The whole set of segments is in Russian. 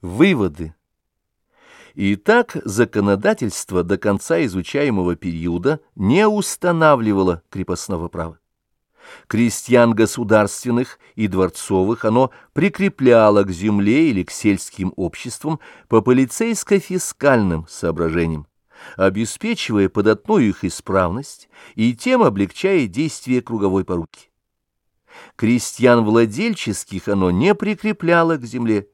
Выводы. Итак, законодательство до конца изучаемого периода не устанавливало крепостного права. Крестьян государственных и дворцовых оно прикрепляло к земле или к сельским обществам по полицейско-фискальным соображениям, обеспечивая податную их исправность и тем облегчая действие круговой поруки. Крестьян владельческих оно не прикрепляло к земле,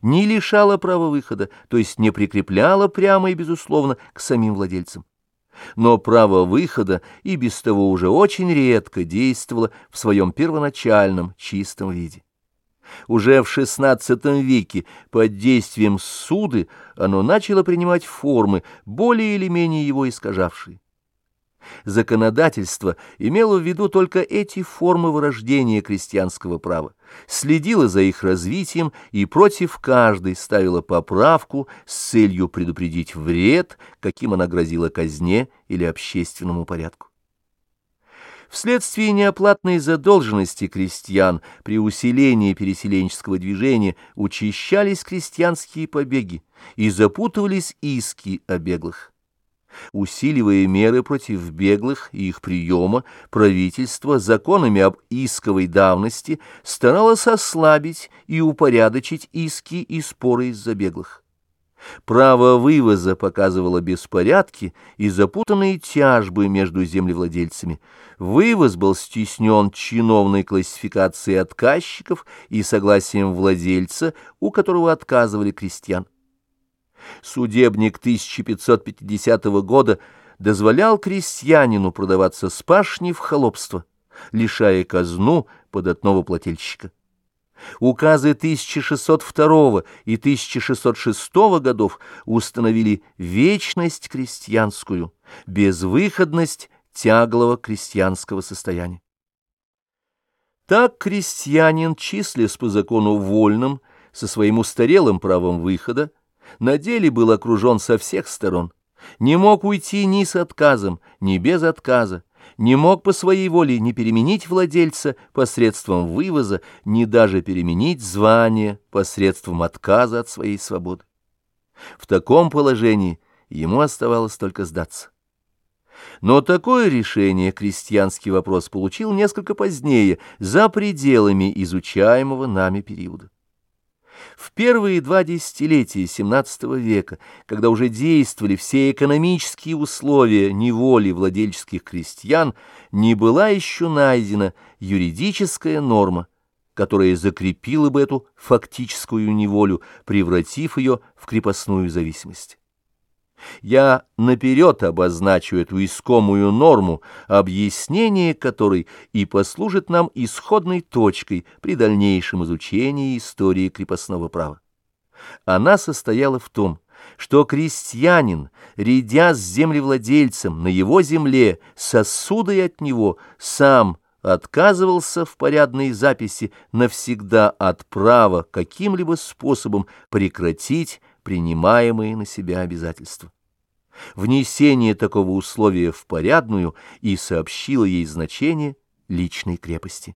не лишала права выхода, то есть не прикрепляла прямо и безусловно к самим владельцам. Но право выхода и без того уже очень редко действовало в своем первоначальном чистом виде. Уже в XVI веке под действием суды оно начало принимать формы, более или менее его искажавшие. Законодательство имело в виду только эти формы вырождения крестьянского права, следило за их развитием и против каждой ставило поправку с целью предупредить вред, каким она грозила казне или общественному порядку. Вследствие неоплатной задолженности крестьян при усилении переселенческого движения учащались крестьянские побеги и запутывались иски о беглых. Усиливая меры против беглых и их приема, правительство законами об исковой давности старалось ослабить и упорядочить иски и споры из-за беглых. Право вывоза показывало беспорядки и запутанные тяжбы между землевладельцами. Вывоз был стеснен чиновной классификацией отказчиков и согласием владельца, у которого отказывали крестьян. Судебник 1550 года дозволял крестьянину продаваться с пашни в холопство, лишая казну податного плательщика. Указы 1602 и 1606 годов установили вечность крестьянскую, безвыходность тяглого крестьянского состояния. Так крестьянин, числясь по закону вольным, со своим устарелым правом выхода, на деле был окружен со всех сторон, не мог уйти ни с отказом, ни без отказа, не мог по своей воле ни переменить владельца посредством вывоза, ни даже переменить звание посредством отказа от своей свободы. В таком положении ему оставалось только сдаться. Но такое решение крестьянский вопрос получил несколько позднее, за пределами изучаемого нами периода. В первые два десятилетия XVII века, когда уже действовали все экономические условия неволи владельческих крестьян, не была еще найдена юридическая норма, которая закрепила бы эту фактическую неволю, превратив ее в крепостную зависимость. Я наперед обозначу эту искомую норму, объяснение которой и послужит нам исходной точкой при дальнейшем изучении истории крепостного права. Она состояла в том, что крестьянин, рядя с землевладельцем на его земле, сосудой от него, сам отказывался в порядной записи навсегда от права каким-либо способом прекратить принимаемые на себя обязательства. Внесение такого условия в порядную и сообщило ей значение личной крепости.